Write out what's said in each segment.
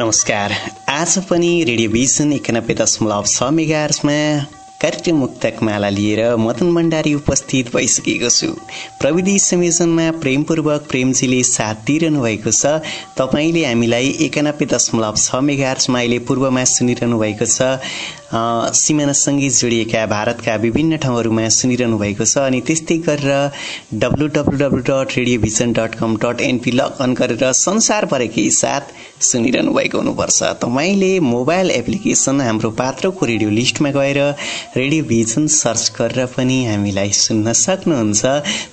नमस्कार। आज पनि रेडियो भिजन एकानब्बे दशमलव छ मेगार्समा कार्यक्रम मुक्तक माला लिएर मदन भण्डारी उपस्थित भइसकेको छु। प्रविधि संयोजनमा प्रेमपूर्वक प्रेमजीले साथ दिइरहनु भएको छ। तपाईँले हामीलाई एकानब्बे दशमलव छ मेगार्समा अहिले पूर्वमा सुनिरहनु भएको छ। सिमानासँगै जोडिएका भारतका विभिन्न ठाउँहरूमा सुनिरहनु भएको छ अनि त्यस्तै गरेर W W W dot radio vision dot com dot NP log on गरेर संसारभरिकै साथ सुनिरहनु भएको हुनुपर्छ। तपाईँले मोबाइल एप्लिकेसन हाम्रो पात्रको रेडियो लिस्टमा गएर रेडियो भिजन सर्च गरेर पनि हामीलाई सुन्न सक्नुहुन्छ।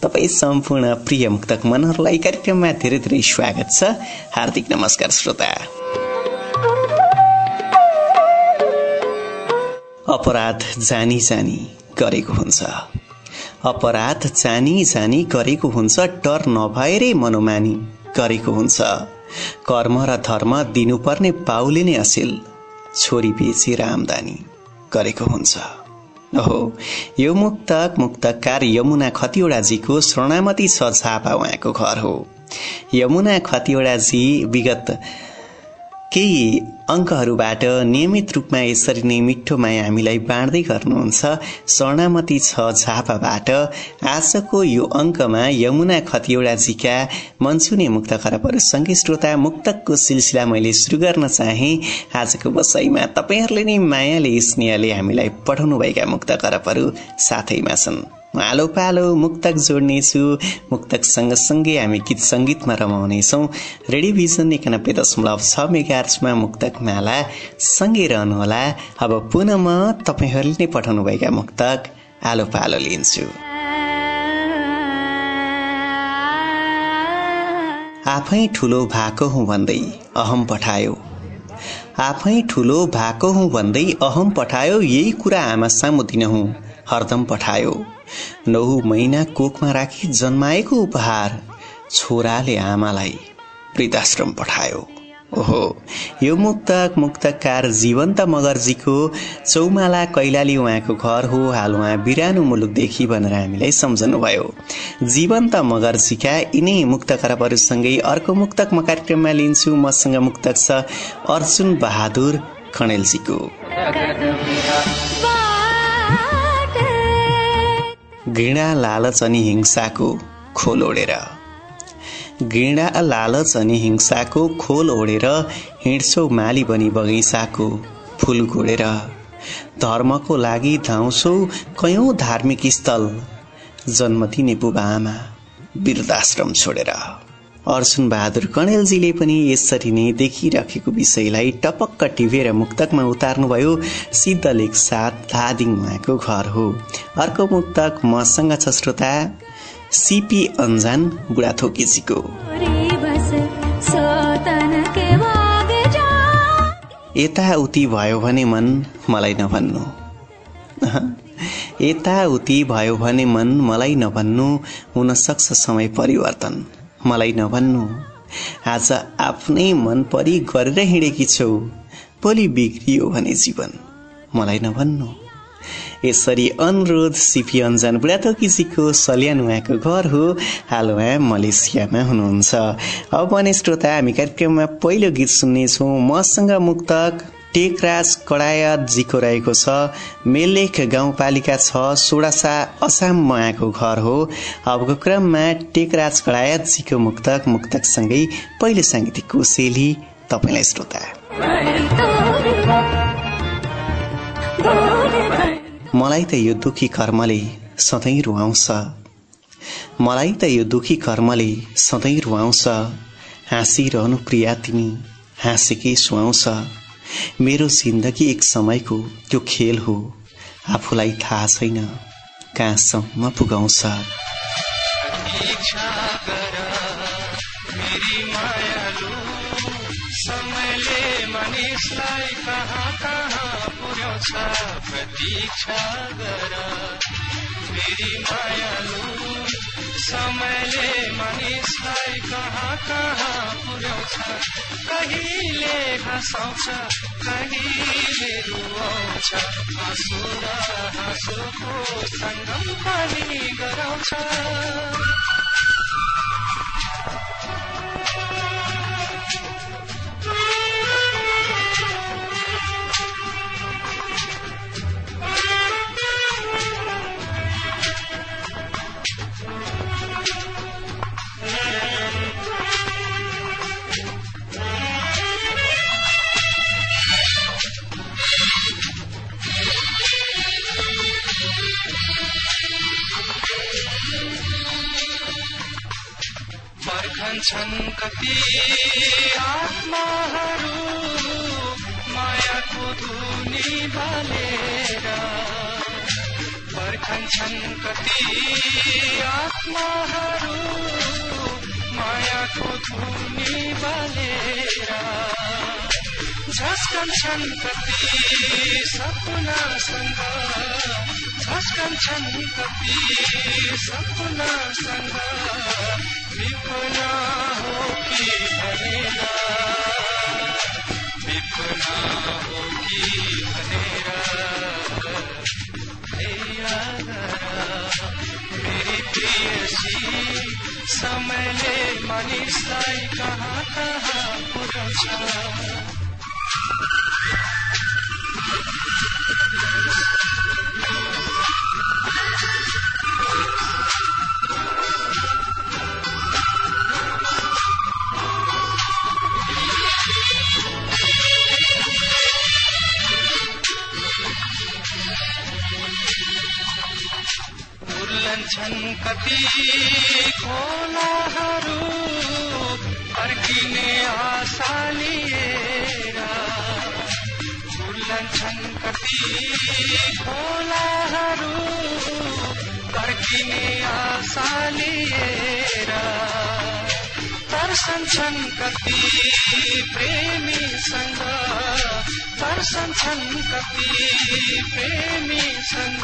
तपाईँ सम्पूर्ण प्रिय मुक्तक मनहरूलाई कार्यक्रममा धेरै धेरै स्वागत छ। हार्दिक नमस्कार श्रोता। अपराध जानी जानी गरेको हुन्छ। अपराध जानी जानी गरेको हुन्छ डर नभएरै मनोमानी गरेको हुन्छ। कर्म र धर्म दिनुपर्ने पाउले नै असिल छोरी बेचेर आमदानी गरेको हुन्छ। ओहो यो मुक्तक मुक्तकार यमुना खतिवड़ाजीको शरणामती छ झापा उहाँको घर हो। यमुना खतिवड़ाजी विगत केही अङ्कहरूबाट नियमित रूपमा यसरी नै मिठो माया हामीलाई बाँड्दै गर्नुहुन्छ। स्वर्णामती छ झापाबाट। आजको यो अङ्कमा यमुना खतिवड़ाजीका मनसुने मुक्त खराबहरूसँगै श्रोता मुक्तकको सिलसिला मैले शुरू गर्न चाहे। आजको बसाइमा तपाईँहरूले नै मायाले स्नेहले हामीलाई पठाउनुभएका मुक्त खराबहरू साथैमा छन्। आलो पालो मुक्तक जोड्नेछु। मुक्तक सँगसँगै हामी गीत सङ्गीतमा रमाउनेछौ। रेडियोभिजन एकानब्बे दशमलव छ मेगार्समा मुक्तक माला सँगै रहनुहोला। अब पुनः म तपाईँहरूले नै पठाउनुभएका मुक्तक आलो पालो लिन्छु। आफै ठुलो भएको हुँ भन्दै अहम पठायो। आफै ठुलो भएको हुँ भन्दै अहम पठायो। यही कुरा आमा सामु दिनहुँ। हरदम पठायो। नौ महिना कोखमा राखी जन्माएको उपहार छोराले आमालाई वृद्धाश्रम पठायो। ओहो यो मुक्तक मुक्तकार जीवन्त मगर्जीको चौमाला कैलाली उहाँको घर हो हाल उहाँ बिरानो मुलुकदेखि भनेर हामीलाई सम्झनुभयो। जीवन्त मगर्जीका यिनै मुक्त खराबहरूसँगै अर्को मुक्तक म कार्यक्रममा लिन्छु। मसँग मुक्तक छ अर्जुन बहादुर खणेलजीको। घृणा लालच अनि हिंसाको खोल ओढेर। घृणा लालच अनि हिंसाको खोल ओढेर हिँड्छौ माली बनी बगैँचाको फुल घोडेर। धर्मको लागि धाउँछौ कयौं धार्मिक स्थल जन्म दिने बुबा आमा वृद्धाश्रम छोडेर। अर्जुन बहादुर कणेलजीले पनि यसरी नै देखिराखेको विषयलाई टपक्क टिपेर मुक्तकमा उतार्नुभयो। सिद्धलेख साथ धादिङ उहाँको घर हो। अर्को मुक्तक मसँग छ श्रोता सिपी अन्जान बुढाथोकीजीको यताउति भयो भने मन मलाई नभन्नु। यताउति भयो भने मन मलाई नभन्नु। हुन सक्छ समय परिवर्तन। मलाई नभन्नु। आज आफ्नै मन परी गरेर हिँडेकी छौ। भोलि बिग्रियो भने जीवन। मलाई नभन्नु। यसरी अनुरोध सिपी अन्जान बुढाथोकीजीको सल्यान उहाँको घर हो। हाल उहाँ मलेसियामा हुनुहुन्छ। अब भने श्रोता हामी कार्यक्रममा पहिलो गीत सुन्नेछौँ। मसँग मुक्तक। टेकराज कडायतजीको रहेको छ। मेलेख गाउँपालिका छ सोडासा असाम मायाको घर हो। अबको क्रममा टेकराज कडायतजीको मुक्तक मुक्तकसँगै पहिलो साङ्गीतिक कोसेली तपाईँलाई श्रोता। मलाई त यो दुखी कर्मले सधैँ रुवाउँछ। मलाई त यो दुखी कर्मले सधैँ रुवाउँछ। हाँसिरहनु प्रिया तिमी हाँसेकै सुहाउँछ। मेरो जिन्दगी एक समयको त्यो खेल हो। आफूलाई थाहा छैन कहाँसम्म पुगाउँछ। प्रतीक्षा गर। मेरी मायालु समयले मानिसलाई कहाँ कहाँ पुर्याउँछ? कहिले हँसाउँछ? कहिले रुवाउँछ? हाँसो र हाँसोको सङ्गम पनि गराउँछ। छन् कति आत्माहरू मायाको धुनी बालेर पर्खन्छन् कति आत्माहरू मायाको धुनी बालेर झस्कन्छन् कति सपनासँग झस्कन्छन् कति सपनासँग विपना हो कि भनेर विपना हो कि भनेर मेरी प्रियसी समयले मानिसलाई कहाँ कहाँ पुऱ्याउँछ छन् कति खोलाहरू फर्किने आशा लिएर। छन् कति खोलाहरू फर्किने आशा लिएर। तर्सन्छन् कति प्रेमीसँग। तर्सन्छन् कति प्रेमीसँग।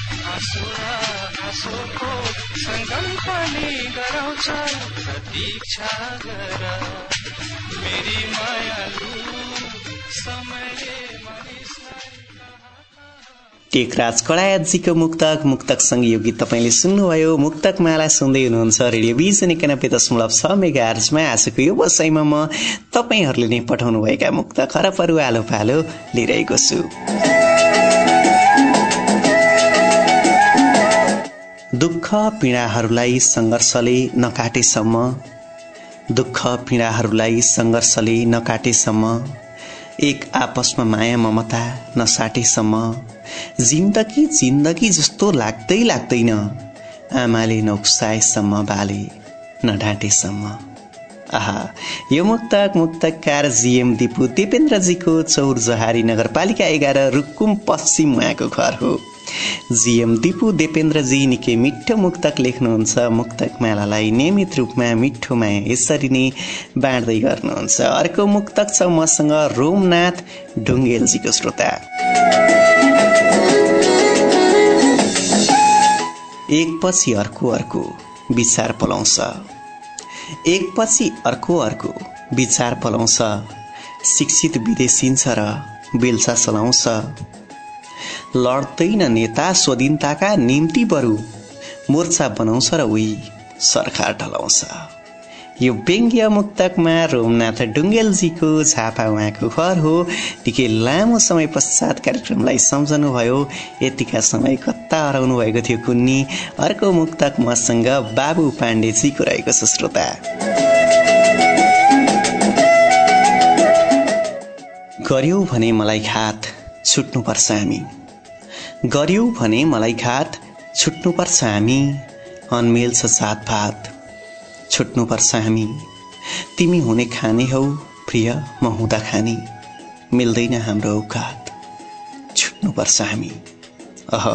सङ्गम पनि गराउँछ प्रतीक्षा गर। मेरी मायालु टेकराज कडायतजीको मुक्तक मुक्तक यो गीत तपाईँले सुन्नुभयो। मुक्तक माला सुन्दै हुनुहुन्छ रेडियो भिजन एकानब्बे दशमलव छ मेगा आर्जमा आजको यो बसाइमा म तपाईँहरूले नै पठाउनुभएका मुक्त खरपहरू आलो पालो लिइरहेको छु। दुःख पीडाहरूलाई सङ्घर्षले नकाटेसम्म दुःख पीडाहरूलाई सङ्घर्षले नकाटेसम्म एक आपसमा माया ममता नसाटेसम्म जिन्दगी जिन्दगी जस्तो लाग्दै लाग्दैन आमाले नौक्साएसम्म बाले नढाँटेसम्म। आहा यो मुक्तक मुक्तकार जीएम दिपु दिपेन्द्रजीको चौर जहारी नगरपालिका एघार रुकुम पश्चिम उहाँको घर हो। जीएम दिपु देपेन्द्रजी निकै मिठो मुक्तक लेख्नुहुन्छ। मुक्तक मालालाई नियमित रूपमा मिठोमा यसरी नै बाँड्दै गर्नुहुन्छ। अर्को मुक्तक छ मसँग रोमनाथ ढुङ्गेलजीको श्रोता। एकपछि अर्को अर्को विचार पलाउँछ। एकपछि अर्को अर्को विचार पलाउँछ। शिक्षित विदेशिन्छ र बेलसा चलाउँछ। लड्दैन नेता स्वदिनताका निम्ति बरु। मोर्चा बनाउँछ र उही सरकार ढलाउँछ। यो व्यङ्ग्य मुक्तकमा रोमनाथ डुङ्गेलजीको झापा उहाँको घर हो। निकै लामो समय पश्चात कार्यक्रमलाई सम्झनुभयो। यतिका समय कता हराउनु भएको थियो कुन्नी? अर्को मुक्तक मसँग बाबु पाण्डेजीको रहेको छ श्रोता। गर्यौ भने मलाई घात छुट्नुपर्छ हामी। गर्यौ भने मलाई घात छुट्नुपर्छ हामी। अनमेल छ सात भात छुट्नुपर्छ हामी। तिमी हुने खाने हौ प्रिय म हुँदा खाने। मिल्दैन हाम्रो औकात छुट्नुपर्छ हामी। अह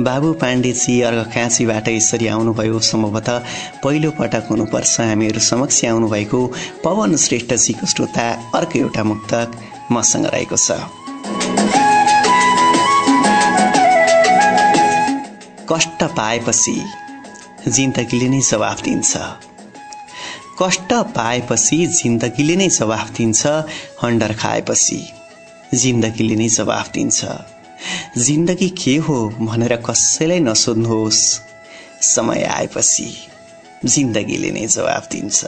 बाबु पाण्डेजी अर्घकाँचीबाट यसरी आउनुभयो सम्भवतः पहिलो पटक हुनुपर्छ हामीहरू समक्ष आउनुभएको पवन श्रेष्ठजीको श्रोता अर्को एउटा मुक्तक मसँग रहेको छ। कष्ट पाएपछि जिन्दगीले नै जवाफ दिन्छ। कष्ट पाएपछि जिन्दगीले नै जवाफ दिन्छ। हन्डर खाएपछि जिन्दगीले नै जवाफ दिन्छ। जिन्दगी के हो भनेर कसैलाई नसोध्नुहोस्। समय आएपछि जिन्दगीले नै जवाफ दिन्छ।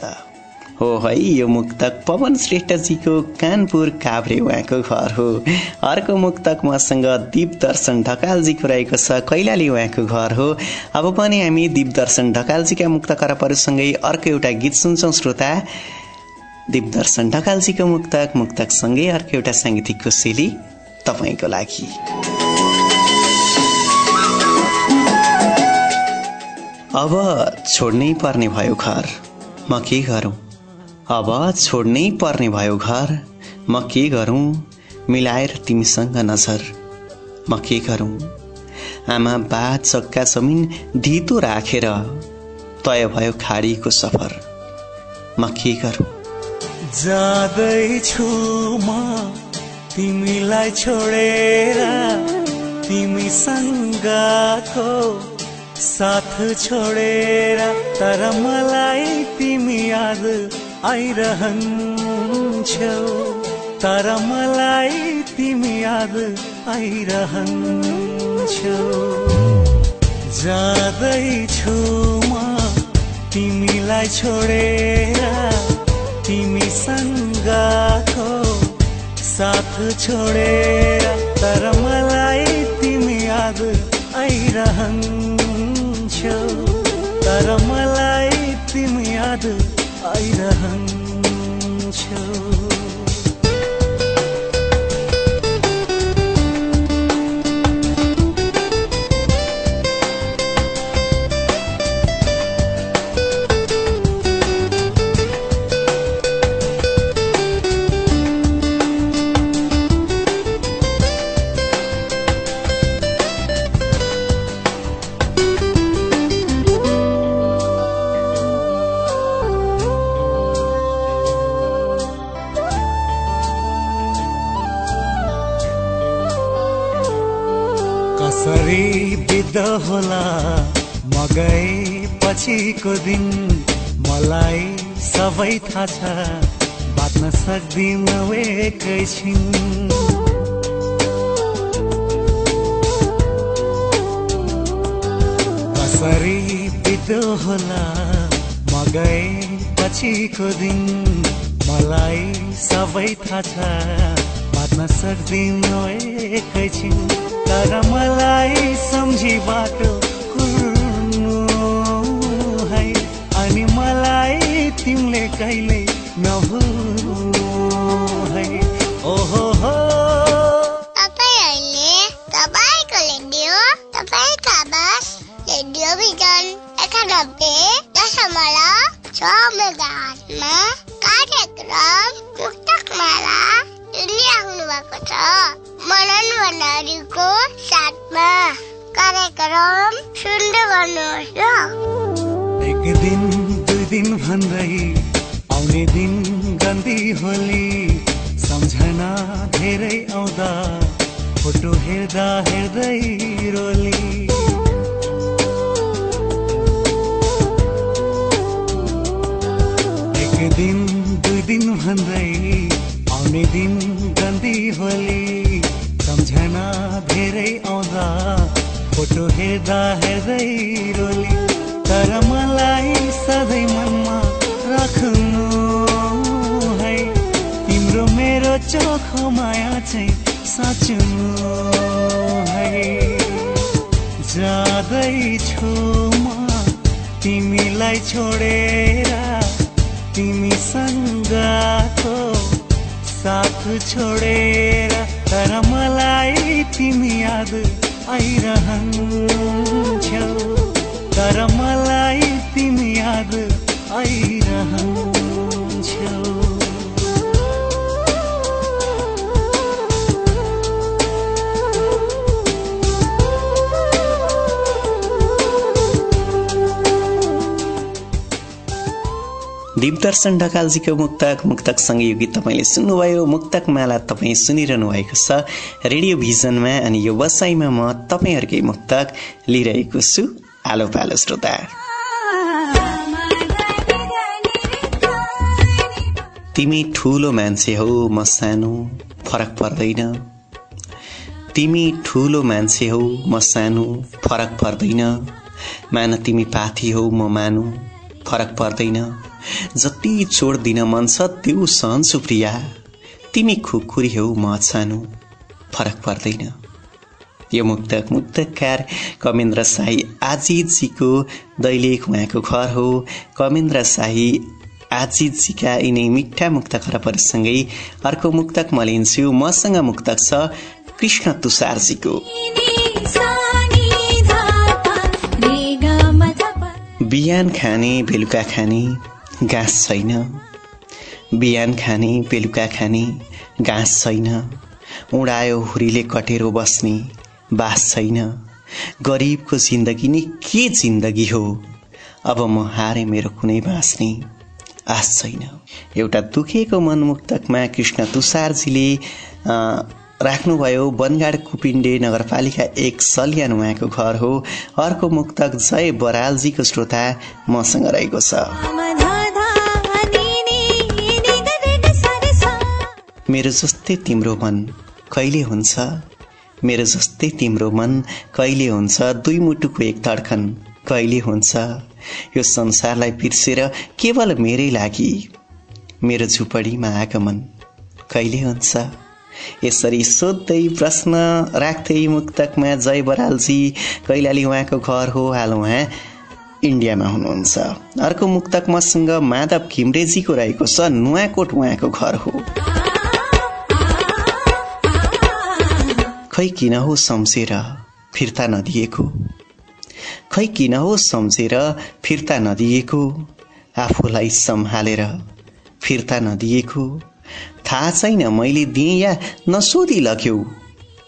हो है यो मुक्तक पवन श्रेष्ठजीको कानपुर काभ्रे उहाँको घर हो। अर्को मुक्तक मसँग दिप दर्शन ढकालजीको रहेको छ कैलाली उहाँको घर हो। अब पनि हामी दिप दर्शन ढकालजीका मुक्त करपहरूसँगै अर्को एउटा गीत सुन्छौँ श्रोता। दिप दर्शन ढकालजीको मुक्तक मुक्तकसँगै अर्को एउटा साङ्गीतिक कोसेली तपाईँको लागि। अब छोड्नै पर्ने भयो घर। म के गरौँ? अब छोड्नै पर्ने भयो घर। म के गरौँ? मिलाएर तिमीसँग नजर। म के गरौँ? आमा बा चक्का जमिन ढितो राखेर तय भयो खाडीको सफर। म के गरौँ? जाँदैछु म तिमीलाई छोडेर। तिमीसँगको साथ छोडेर? तर मलाई तिमी याद आइरहन्छौ। तर मलाई तिमी याद आइरहन्छौ। जाँदैछु म तिमीलाई छोडेर तिमीसँगको साथ छोडेर। तर मलाई तिमी याद आइरहन्छौ। तर मलाई तिमी याद होला। म गए पछिको दिन मलाई सबै थाहा छ। बाँच्न सक्दिन एकैछिन। कसरी बित्यो होला। म गए पछिको दिन मलाई सबै थाहा छ। बाँच्न सक्दिन एकैछिन। तर मलाई सम्झी बाटो है। अनि मलाई तिमीले कहिले एक दिन दुई दिन भन्दै आउने दिन गन्दी होली। सम्झना धेरै आउँदा फोटो हेर्दा हेर्दै रोली। एक दिन दुई दिन भन्दै आउने दिन गन्दी होली। सम्झना धेरै आउँदा फोटो हेर्दा हेर्दै रोली तर मलाई सधैँ मनमा राख्नु है। तिम्रो मेरो चोखो माया चाहिँ साँच्नु है। जाँदैछु म तिमीलाई छोडेर तिमीसँग साथ छोडेर तर मलाई तिमी याद आइरहन्छौ। तर मलाई तिमी याद आइरहन्छौ दिपदर्शन ढकालजीको मुक्तक मुक्तकसँगै यो गीत तपाईँले सुन्नुभयो। मुक्तक माला तपाईँ सुनिरहनु भएको छ। रेडियो भिजनमा अनि यो वसाइमा म तपाईँहरूकै मुक्तक लिइरहेको छु। आलो पालो श्रोता। तिमी ठुलो मान्छे हौ म सानो। फरक पर्दैन। तिमी ठुलो मान्छे हौ म सानो। फरक पर्दैन। मान तिमी पाथी हौ म मानु। फरक पर्दैन। जति चोड दिन मन छ त्यो सहन्छु प्रिया तिमी खुकुरी हौ म सानो फरक पर्दैन। यो मुक्तक मुक्तकार कमेन्द्र शाही आजितजीको दैलेख उहाँको घर हो। कमेन्द्र शाही आजितजीका यिनै मिठा मुक्त खरबहरूसँगै अर्को मुक्तक म लिन्छु मसँग मुक्तक छ कृष्ण तुषारजीको। बिहान खाने बेलुका खाने। घाँस छैन। बिहान खाने बेलुका खाने घाँस छैन। उडायो हुरीले कटेरो बस्ने बास छैन। गरिबको जिन्दगी नै के जिन्दगी हो? अब म हारे मेरो कुनै बाँच्ने आश छैन। एउटा दुखेको मनमुक्तकमा कृष्ण तुषारजीले राख्नुभयो बनगाड कुपिण्डे नगरपालिका एक सल्यान उहाँको घर हो। अर्को मुक्तक जय बरालजीको श्रोता मसँग रहेको छ। मेरो जस्तै तिम्रो मन कहिले हुन्छ? मेरो जस्तै तिम्रो मन कहिले हुन्छ? दुई मुटुको एक धड्कन कहिले हुन्छ? यो संसारलाई बिर्सेर केवल मेरै लागि मेरो झुपडीमा आगमन कहिले हुन्छ? यसरी सोध्दै प्रश्न राख्दै मुक्तकमा जय बरालजी कैलाली उहाँको घर हो हाल उहाँ इन्डियामा हुनुहुन्छ। अर्को मुक्तक मसँग माधव घिम्रेजीको रहेको छ नुवाकोट उहाँको घर हो। खै किन हो सम्झेर फिर्ता नदिएको? खै किन हो सम्झेर फिर्ता नदिएको? आफूलाई सम्हालेर फिर्ता नदिएको? थाहा छैन मैले दिएँ या नसोधी लग्यौ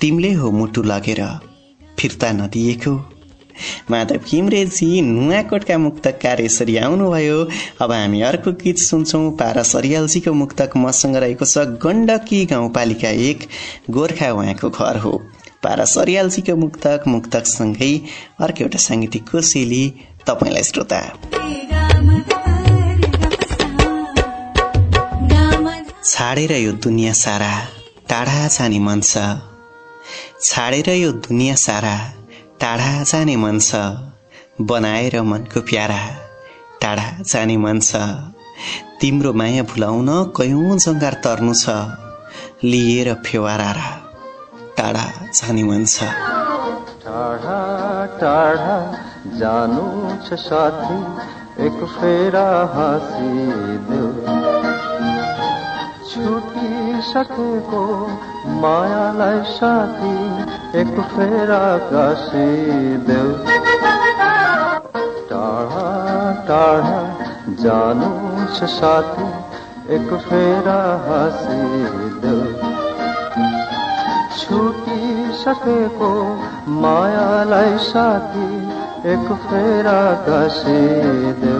तिमीले हो मुटु लगेर फिर्ता नदिएको। माधव किमरेजी नुवाकोटका मुक्तकार यसरी आउनुभयो। अब हामी अर्को गीत सुन्छौँ। पारस अरियालजीको मुक्तक मसँग रहेको छ गण्डकी गाउँपालिका एक गोर्खा उहाँको घर हो। पारस अरियालजीको मुक्तक मुक्तकसँगै अर्को एउटा साङ्गीतिक कोसेली तपाईँलाई श्रोता। छाडेर यो दुनियाँ सारा टाढा जाने मन छ। छाडेर यो दुनियाँ सारा टाढा जाने मन छ बनाएर मनको प्यारा। टाढा जाने मन छ तिम्रो माया भुलाउन कयौँ जङ्गार तर्नु छ लिएर फेवारा टाढा जाने मन छ। टाढा जानु छ साथी एक फेरा हाँसिदेऊ छुटिसकेको मायालाई साथी एक फेरा कासिदेऊ टाढा टाढा जानु छ साथी एक फेरा हाँसिदेऊ छुटिसकेको मायालाई साथी एक फेरा कासिदेऊ यो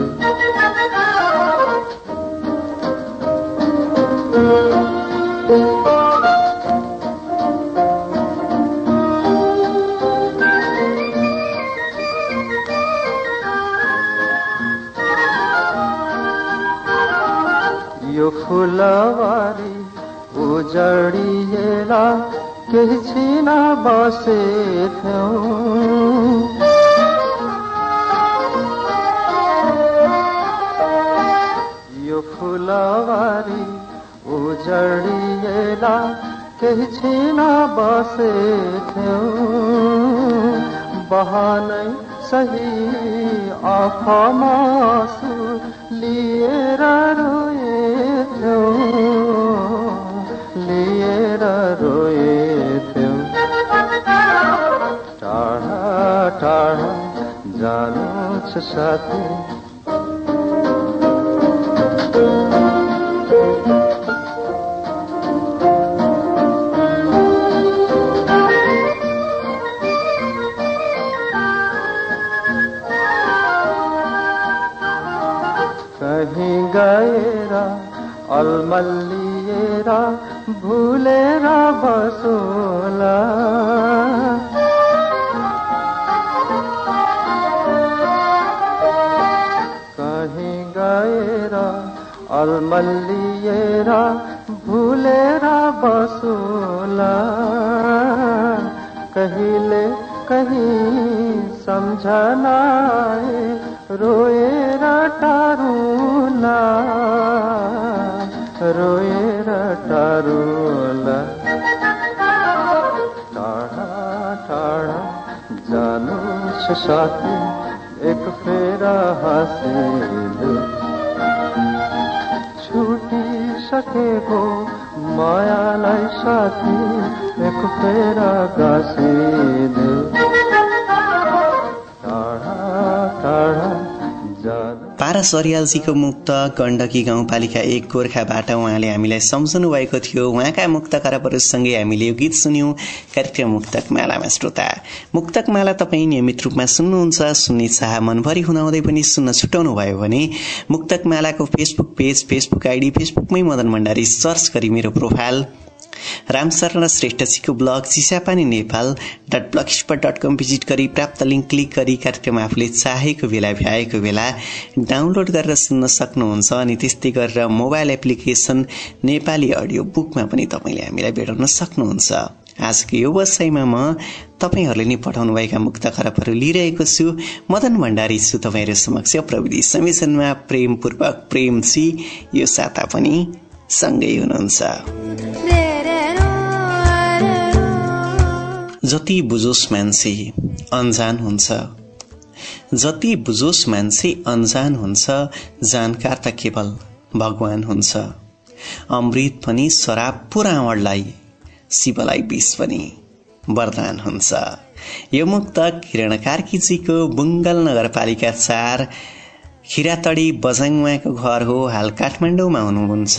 उजडिएला केही छिन बसेथ्यौ यो फुलवारी उजडिएला केही छिन बसेथ्यौ बहानै सही आँखामा लिएर रोएथ्यौ लिएर रोएथ्यौ टाढा टाढा जानु छ साथी कहीँ गएर अलमल्लिएर भूले रसोला कहीं गएरा और मल्लिएरा भूले रसोला कहिले कहीं समझना रोए रटारूना रोए टारुला टाढा टाढा जानु छ साथी एक फेरा हाँसिनु छुटिसकेको मायालाई साथी एक फेरा गाँसिनु टाढा जानु पारस अरियालजीको मुक्त गण्डकी गाउँपालिका एक गोर्खाबाट उहाँले हामीलाई सम्झनु भएको थियो। उहाँका मुक्त खराबहरूसँगै हामीले यो गीत सुन्यौं। कार्यक्रम मुक्तक मालामा श्रोता। मुक्तक माला तपाईँ नियमित रूपमा सुन्नुहुन्छ। सुन्ने चाह मनभरि हुँदाहुँदै पनि सुन्न छुटाउनु भयो भने मुक्तक मालाको फेसबुक पेज फेसबुक आइडी फेसबुकमै मदन भण्डारी सर्च गरी मेरो profile Ramsharan श्रेष्ठजीको blog Chisapani Nepal dot blogspot dot com visit गरी प्राप्त लिङ्क क्लिक गरी कार्यक्रम आफूले चाहेको बेला भ्याएको बेला डाउनलोड गरेर सुन्न सक्नुहुन्छ अनि त्यस्तै गरेर मोबाइल एप्लिकेसन नेपाली अडियो बुकमा पनि तपाईँले हामीलाई भेटाउन सक्नुहुन्छ। आजको यो वसाइमा म तपाईँहरूले नै पठाउनुभएका मुक्त खराबहरू लिइरहेको छु। मदन भण्डारी छु तपाईँहरू समक्ष। प्रविधि संयोजनमा प्रेमपूर्वक प्रेमसी। यो साता पनि सँगै हुनुहुन्छ। जति बुझोस् मान्छे अनजान हुन्छ। जति बुझोस् मान्छे अनजान हुन्छ जानकार त केवल भगवान हुन्छ। अमृत पनि शराब पो रावणलाई शिवलाई विष पनि वरदान हुन्छ। यो मुक्त किरण कार्कीजीको बुङ्गल नगरपालिका चार खिरातडी बझाङ घर हो हाल काठमाडौँमा हुनुहुन्छ।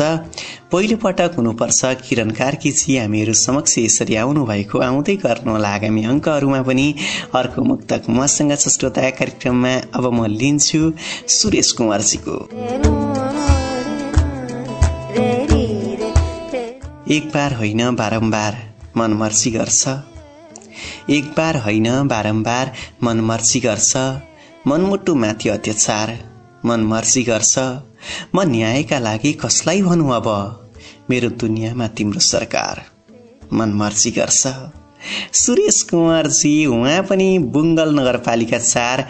पहिलो पटक हुनुपर्छ किरण कार्कीजी हामीहरू समक्ष यसरी आउनु भएको आउँदै गर्नुहोला आगामी अङ्कहरूमा पनि। अर्को मुक्तक मसँग छ श्रोता कार्यक्रममा अब म लिन्छु सुरेश कुमारजीको। एक बार होइन बारम्बार मनमर्सी गर्छ। एक बार होइन बारम्बार मनमर्सी गर्छ। मनमुटु माथि अत्याचार। मनमर्सी गर्छ। म न्यायका लागि कसलाई भनौँ अब? मेरो दुनियाँमा तिम्रो सरकार मनमर्सी गर्छ। सुरेश कुमारजी उहाँ पनि बुङ्गल नगरपालिका चार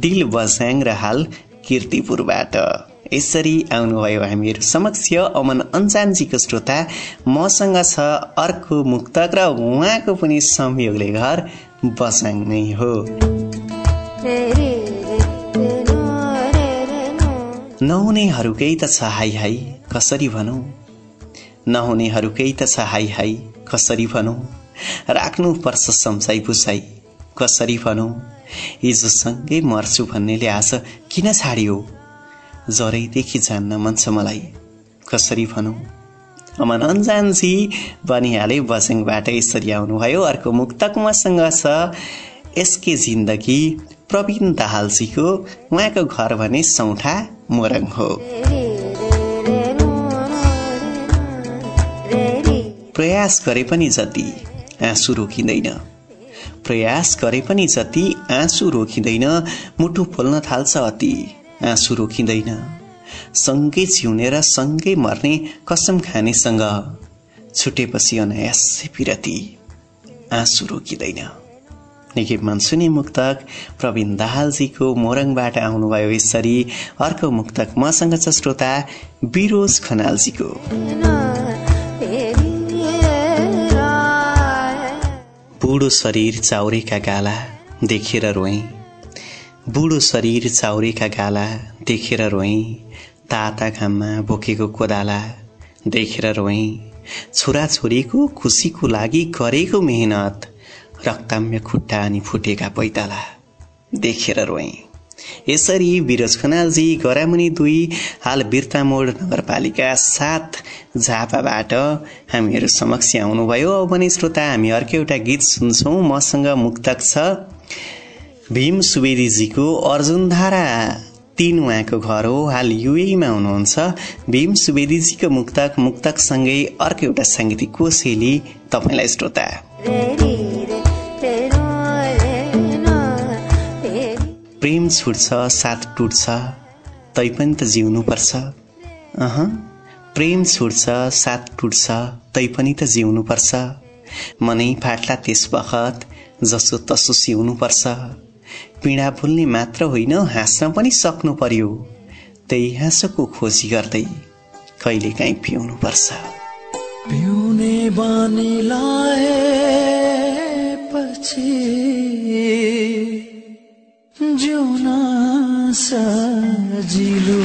डिल बझाङ र हाल किर्तिपुरबाट। यसरी आउनुभयो हामीहरू समक्ष। अमन अन्जानजीको श्रोता मसँग छ अर्को मुक्तक र उहाँको पनि संयोगले घर बसाङ नै हो। नहुनेहरूकै त छ हाई हाई कसरी भनौँ? नहुनेहरूकै त छ हाई हाई कसरी भनौँ? राख्नु पर्छ सम्झाइ बुझाइ कसरी भनौँ? हिजोसँगै मर्छु भन्नेले आज किन छाडियो? जरैदेखि जान्न मन छ मलाई कसरी भनौँ? अमन अन्जानजी बनिहाले बसेङबाट यसरी आउनुभयो अर्को मुक्तक मसँग छ। यसके जिन्दगी प्रवीण दाहालजीको उहाँको घर भने सौठा। मोरङ हो। प्रयास गरे पनि जति आँसु रोकिँदैन। प्रयास गरे पनि जति आँसु रोकिँदैन मुटु पोल्न थाल्छ अति आँसु रोकिँदैन। सँगै जिउने र सँगै मर्ने कसम खानेसँग छुटेपछि अनायासै पिरती आँसु रोकिँदैन। निकै मनसुनी मुक्तक प्रवीण दाहालजीको मोरङबाट आउनुभयो यसरी। अर्को मुक्तक मसँग छ श्रोता बिरोज खनालजीको। बुढो शरीर चाउरेका गाला देखेर रोएँ। बुढो शरीर चाउरेका गाला देखेर रोएँ। ताता घाममा बोकेको कोदाला देखेर रोएँ। छोराछोरीको खुसीको लागि गरेको मेहनत रक्ताम्य खुट्टा अनि फुटेका पैताला देखेर रोएँ। यसरी बिरज खनालजी गरामुनि दुई हाल बिर्तामोड नगरपालिका सात झापाबाट हामीहरू समक्ष आउनुभयो। अब भने श्रोता हामी अर्को एउटा गीत सुन्छौँ। मसँग मुक्तक छ भीम सुवेदीजीको अर्जुनधारा तीन उहाँको घर हो। हाल युएमा हुनुहुन्छ। भीम सुवेदीजीको मुक्तक मुक्तकसँगै अर्को एउटा साङ्गीतिक कोसेली तपाईँलाई श्रोता। प्रेम छुट्छ साथ टुट्छ तैपनि त जिउनुपर्छ। अह प्रेम छुट्छ साथ टुट्छ तैपनि त जिउनुपर्छ। मनै फाट्ला त्यस बखत जसो तसो सिउनुपर्छ। पीडा भुल्ने मात्र होइन हाँस्न पनि सक्नु पर्यो। त्यही हाँसोको खोजी गर्दै कहिले काहीँ पिउनुपर्छ। पिउने बानी पछि जिउन सजिलो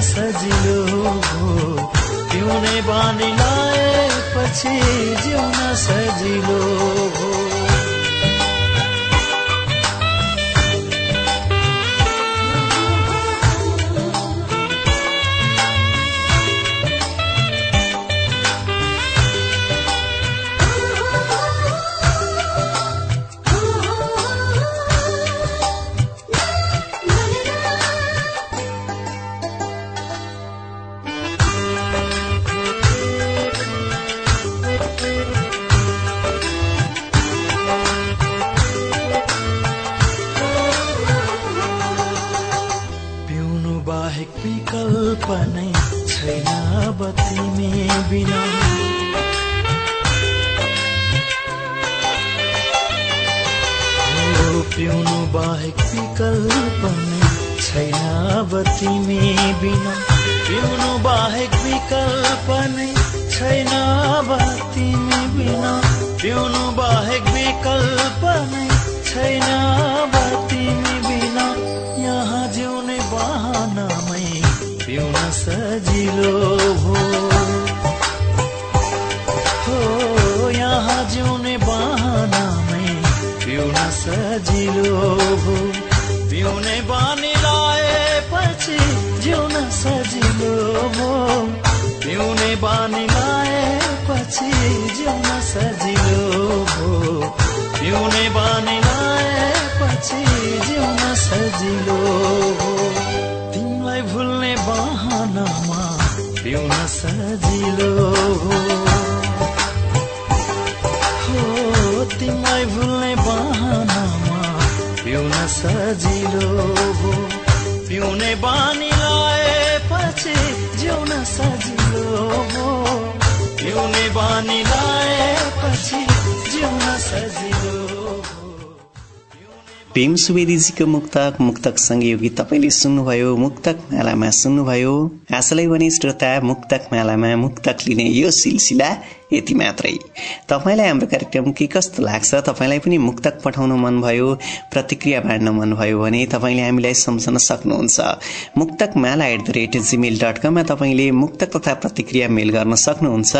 सजिलो हो। पिउने बानी लाएपछि जिउन सजिलो हो। हो हो तिमीलाई भुल्ने बहानामा पिउन सजिलो हो। पिउने बानी भीम सुवेदीजीको मुक्तक मुक्तक संयोगी तपाईँले सुन्नुभयो मुक्तक मेलामा सुन्नुभयो। आजलाई भने श्रोता मुक्तक मेलामा मुक्तक लिने यो सिलसिला यति मात्रै। तपाईँलाई हाम्रो कार्यक्रम के कस्तो लाग्छ? तपाईँलाई पनि मुक्तक पठाउन मन भयो प्रतिक्रिया बाँड्न मन भयो भने तपाईँले हामीलाई सम्झन सक्नुहुन्छ। Muktak Mala at the rate gmail dot कममा तपाईँले मुक्तक तथा प्रतिक्रिया मेल गर्न सक्नुहुन्छ।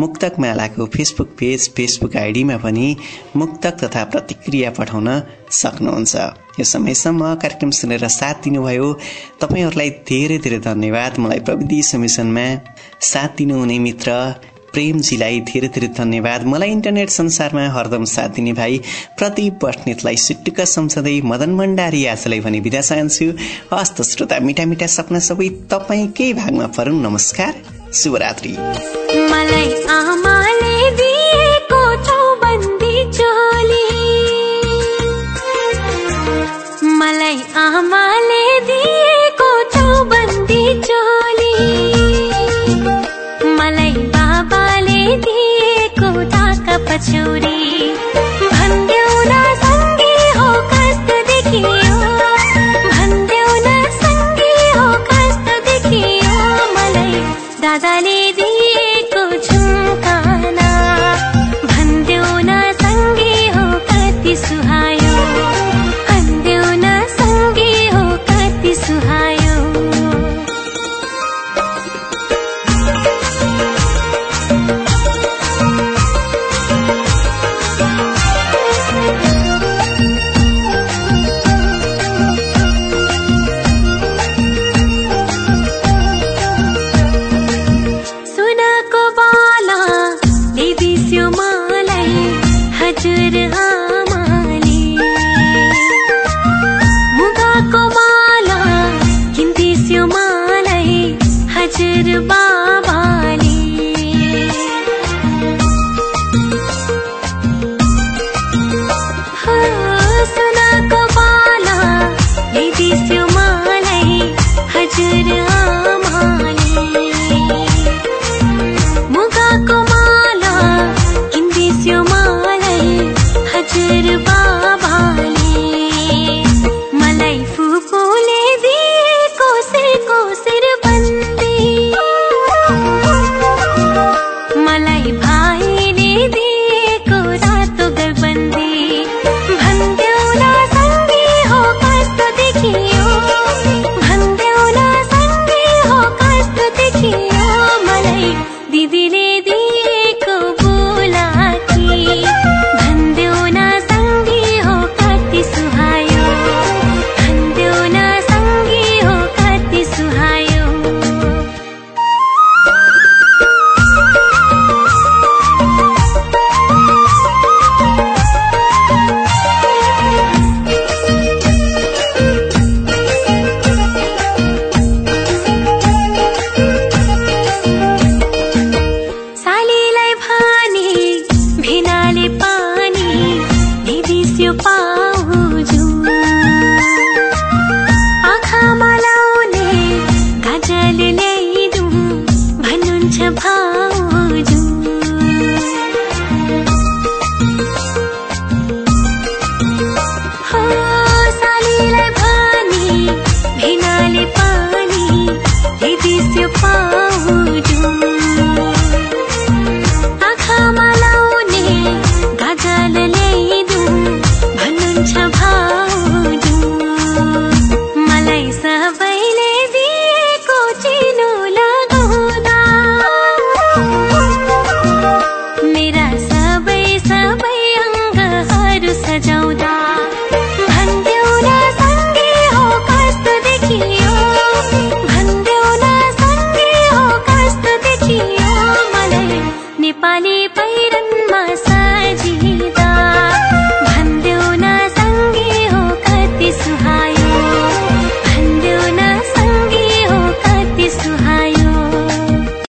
मुक्तक मालाको फेसबुक पेज फेसबुक आइडीमा पनि मुक्तक तथा प्रतिक्रिया पठाउन सक्नुहुन्छ। यो समयसम्म कार्यक्रम सुनेर साथ दिनुभयो। तपाईँहरूलाई धेरै धेरै धन्यवाद। मलाई प्रविधि समिशनमा साथ दिनुहुने मित्र प्रेमजीलाई धेरै धेरै धन्यवाद। मलाई इन्टरनेट संसारमा हरदम साथ दिने भाइ प्रदीप बस्नेतलाई सिट्टुक सम्झँदै मदन भण्डारी आजलाई भने बिदा चाहन्छु। हस्त श्रोता मिठा मिठा सपना सबै तपाईँकै भागमा परुन् नमस्कार शुभरात्रि। आमाले दिएको चौबन्दी चोली। मलाई पछौरी भन्दै